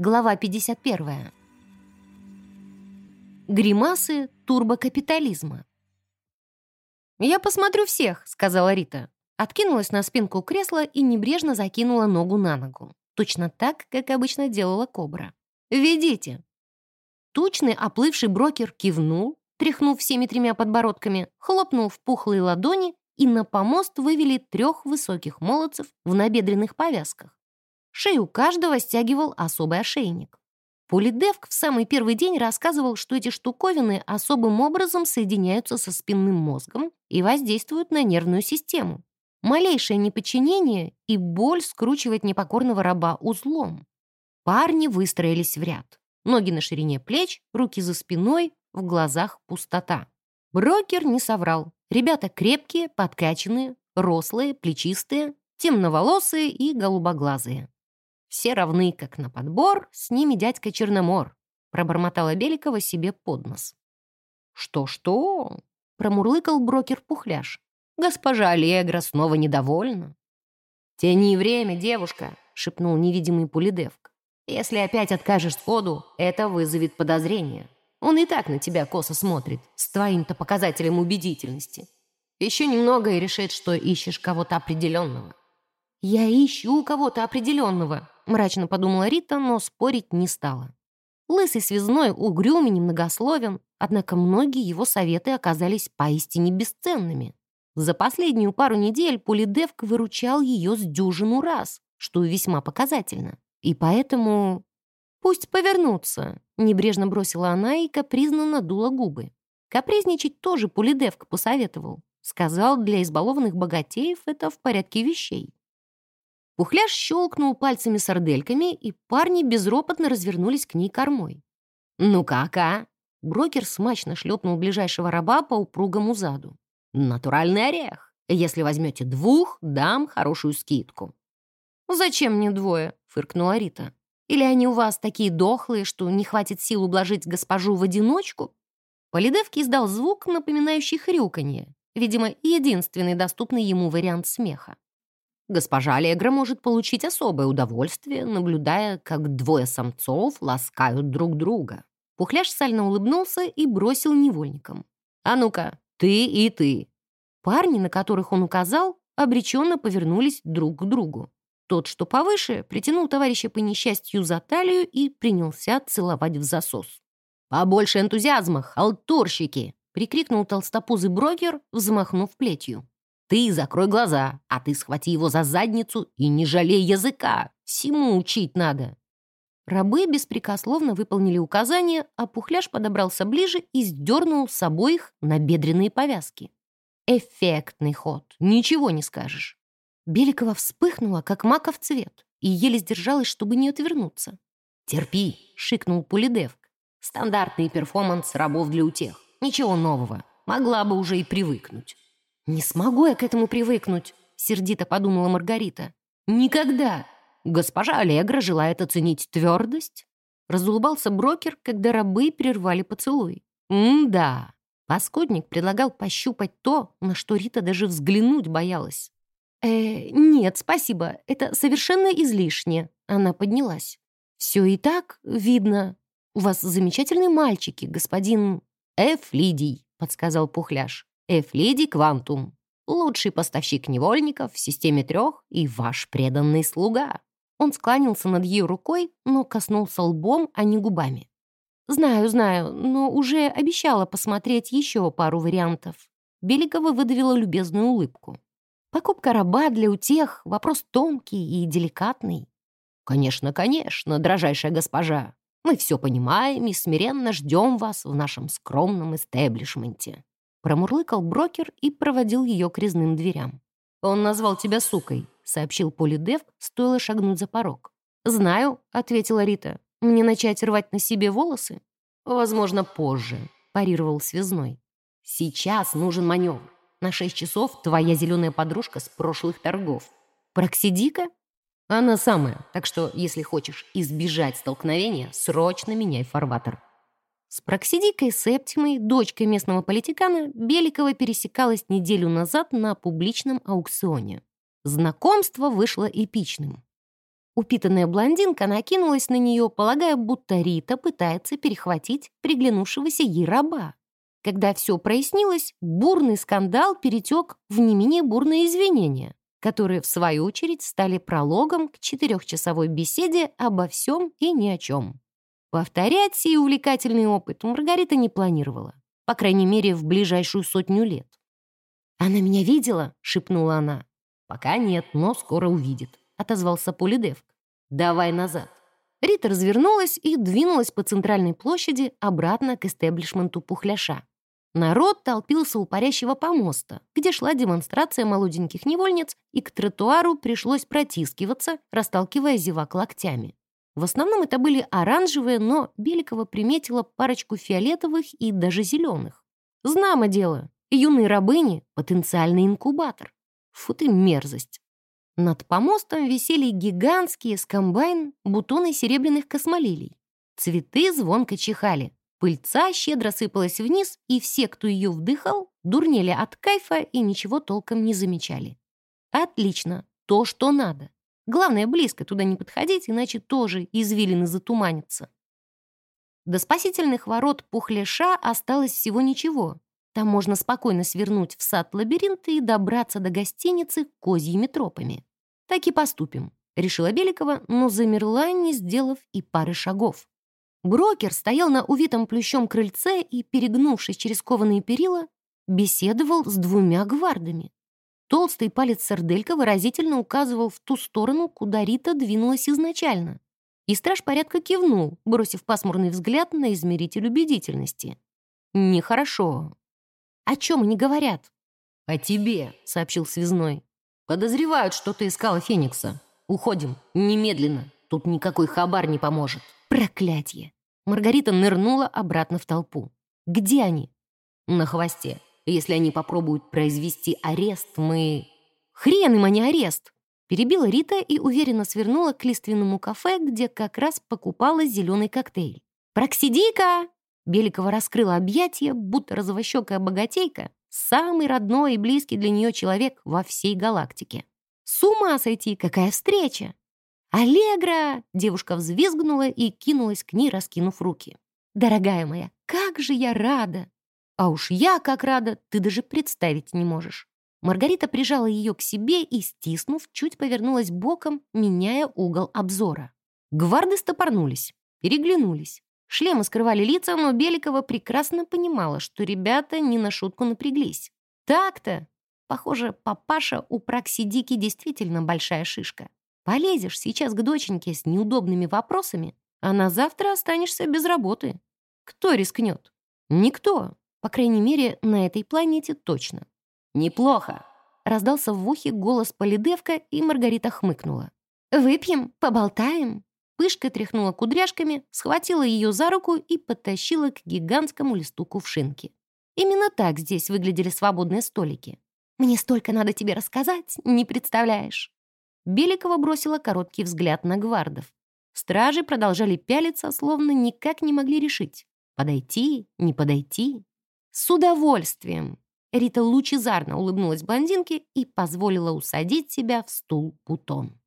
Глава 51. Гримасы турбокапитализма. «Я посмотрю всех», — сказала Рита. Откинулась на спинку кресла и небрежно закинула ногу на ногу. Точно так, как обычно делала кобра. «Ведите». Тучный оплывший брокер кивнул, тряхнув всеми тремя подбородками, хлопнул в пухлые ладони, и на помост вывели трех высоких молодцев в набедренных повязках. Шею каждого стягивал особый ошейник. Полидевк в самый первый день рассказывал, что эти штуковины особым образом соединяются со спинным мозгом и воздействуют на нервную систему. Малейшее неподчинение и боль скручивает непокорного раба узлом. Парни выстроились в ряд. Ноги на ширине плеч, руки за спиной, в глазах пустота. Брокер не соврал. Ребята крепкие, подкачанные, рослые, плечистые, темноволосые и голубоглазые. Все равны, как на подбор, с ними дядька Черномор», пробормотала Беликова себе под нос. «Что-что?» — промурлыкал брокер-пухляш. «Госпожа Аллегра снова недовольна». «Тяни время, девушка», — шепнул невидимый Пулидевк. «Если опять откажешь сходу, это вызовет подозрение. Он и так на тебя косо смотрит, с твоим-то показателем убедительности. Еще немного и решит, что ищешь кого-то определенного». «Я ищу кого-то определенного», мрачно подумала Рита, но спорить не стала. Лысый связной угрюм и немногословен, однако многие его советы оказались поистине бесценными. За последнюю пару недель Полидевк выручал ее с дюжину раз, что весьма показательно. И поэтому... «Пусть повернутся», — небрежно бросила она и капризно надула губы. Капризничать тоже Полидевк посоветовал. Сказал, для избалованных богатеев это в порядке вещей. Пухляш щелкнул пальцами-сардельками, и парни безропотно развернулись к ней кормой. «Ну как, а?» Брокер смачно шлепнул ближайшего раба по упругому заду. «Натуральный орех. Если возьмете двух, дам хорошую скидку». «Зачем мне двое?» — фыркнула Рита. «Или они у вас такие дохлые, что не хватит сил ублажить госпожу в одиночку?» Полидевки издал звук, напоминающий хрюканье. Видимо, единственный доступный ему вариант смеха. Госпожа Аллегра может получить особое удовольствие, наблюдая, как двое самцов ласкают друг друга. Пухляш сально улыбнулся и бросил невольникам. «А ну-ка, ты и ты!» Парни, на которых он указал, обреченно повернулись друг к другу. Тот, что повыше, притянул товарища по несчастью за талию и принялся целовать в засос. «Побольше энтузиазма, халтурщики!» — прикрикнул толстопузый брокер, взмахнув плетью. Ты закрой глаза, а ты схвати его за задницу и не жалей языка. Всему учить надо». Рабы беспрекословно выполнили указания, а Пухляш подобрался ближе и сдернул с обоих набедренные повязки. Эффектный ход, ничего не скажешь. Беликова вспыхнула, как маков цвет, и еле сдержалась, чтобы не отвернуться. «Терпи», — шикнул Пулидевк. «Стандартный перформанс рабов для утех. Ничего нового. Могла бы уже и привыкнуть». «Не смогу я к этому привыкнуть», — сердито подумала Маргарита. «Никогда! Госпожа Аллегра желает оценить твердость?» Разулыбался брокер, когда рабы прервали поцелуй. «М-да». Паскудник предлагал пощупать то, на что Рита даже взглянуть боялась. «Э, нет, спасибо, это совершенно излишне». Она поднялась. «Все и так видно. У вас замечательные мальчики, господин...» «Эф Лидий», — подсказал Пухляш. Эфлиди Квантум, лучший поставщик невольников в системе трех и ваш преданный слуга». Он склонился над ее рукой, но коснулся лбом, а не губами. «Знаю, знаю, но уже обещала посмотреть еще пару вариантов». Беликова выдавила любезную улыбку. «Покупка раба для утех — вопрос тонкий и деликатный». «Конечно, конечно, дрожайшая госпожа. Мы все понимаем и смиренно ждем вас в нашем скромном эстеблишменте». Промурлыкал брокер и проводил ее к резным дверям. «Он назвал тебя сукой», — сообщил Полидев, стоило шагнуть за порог. «Знаю», — ответила Рита. «Мне начать рвать на себе волосы?» «Возможно, позже», — парировал связной. «Сейчас нужен маневр. На шесть часов твоя зеленая подружка с прошлых торгов. Проксидика?» «Она самая, так что, если хочешь избежать столкновения, срочно меняй фарватер». С Проксидикой Септимой, дочкой местного политикана, Беликова пересекалась неделю назад на публичном аукционе. Знакомство вышло эпичным. Упитанная блондинка накинулась на нее, полагая, будто Рита пытается перехватить приглянувшегося ей раба. Когда все прояснилось, бурный скандал перетек в не менее бурные извинения, которые, в свою очередь, стали прологом к четырехчасовой беседе обо всем и ни о чем. Повторять сей увлекательный опыт Маргарита не планировала, по крайней мере, в ближайшую сотню лет. «Она меня видела?» — шепнула она. «Пока нет, но скоро увидит», — отозвался Полидевк. «Давай назад». Рита развернулась и двинулась по центральной площади обратно к эстеблишменту Пухляша. Народ толпился у парящего помоста, где шла демонстрация молоденьких невольниц, и к тротуару пришлось протискиваться, расталкивая зевак локтями. В основном это были оранжевые, но Беликова приметила парочку фиолетовых и даже зеленых. Знамо дело, юные рабыни — потенциальный инкубатор. Фу ты мерзость. Над помостом висели гигантские с комбайн бутоны серебряных космолилий. Цветы звонко чихали. Пыльца щедро сыпалась вниз, и все, кто ее вдыхал, дурнели от кайфа и ничего толком не замечали. Отлично, то, что надо. Главное, близко туда не подходить, иначе тоже извилины затуманятся. До спасительных ворот Пухляша осталось всего ничего. Там можно спокойно свернуть в сад лабиринта и добраться до гостиницы козьими тропами. Так и поступим, решила Беликова, но замерла, не сделав и пары шагов. Брокер стоял на увитом плющом крыльце и, перегнувшись через кованые перила, беседовал с двумя гвардами. Толстый палец сарделька выразительно указывал в ту сторону, куда Рита двинулась изначально. И страж порядка кивнул, бросив пасмурный взгляд на измеритель убедительности. «Нехорошо». «О чем они говорят?» «О тебе», — сообщил связной. «Подозревают, что ты искала Феникса. Уходим. Немедленно. Тут никакой хабар не поможет». «Проклятье!» Маргарита нырнула обратно в толпу. «Где они?» «На хвосте. Если они попробуют произвести арест, мы...» «Хрен им, а не арест!» Перебила Рита и уверенно свернула к лиственному кафе, где как раз покупала зеленый коктейль. «Проксиди-ка!» Беликова раскрыла объятия, будто розовощекая богатейка, самый родной и близкий для нее человек во всей галактике. «С ума сойти! Какая встреча!» «Аллегра!» — девушка взвизгнула и кинулась к ней, раскинув руки. «Дорогая моя, как же я рада!» А уж я как рада, ты даже представить не можешь. Маргарита прижала ее к себе и, стиснув, чуть повернулась боком, меняя угол обзора. Гварды стопорнулись, переглянулись. Шлемы скрывали лица, но Беликова прекрасно понимала, что ребята не на шутку напряглись. Так-то! Похоже, папаша у Праксидики действительно большая шишка. Полезешь сейчас к доченьке с неудобными вопросами, а на завтра останешься без работы. Кто рискнет? Никто. По крайней мере, на этой планете точно. «Неплохо!» — раздался в ухе голос Полидевка, и Маргарита хмыкнула. «Выпьем, поболтаем». Пышка тряхнула кудряшками, схватила ее за руку и подтащила к гигантскому листу кувшинки. Именно так здесь выглядели свободные столики. «Мне столько надо тебе рассказать, не представляешь». Беликова бросила короткий взгляд на гвардов. Стражи продолжали пялиться, словно никак не могли решить. Подойти, не подойти. «С удовольствием!» Рита лучезарно улыбнулась блондинке и позволила усадить себя в стул Путон.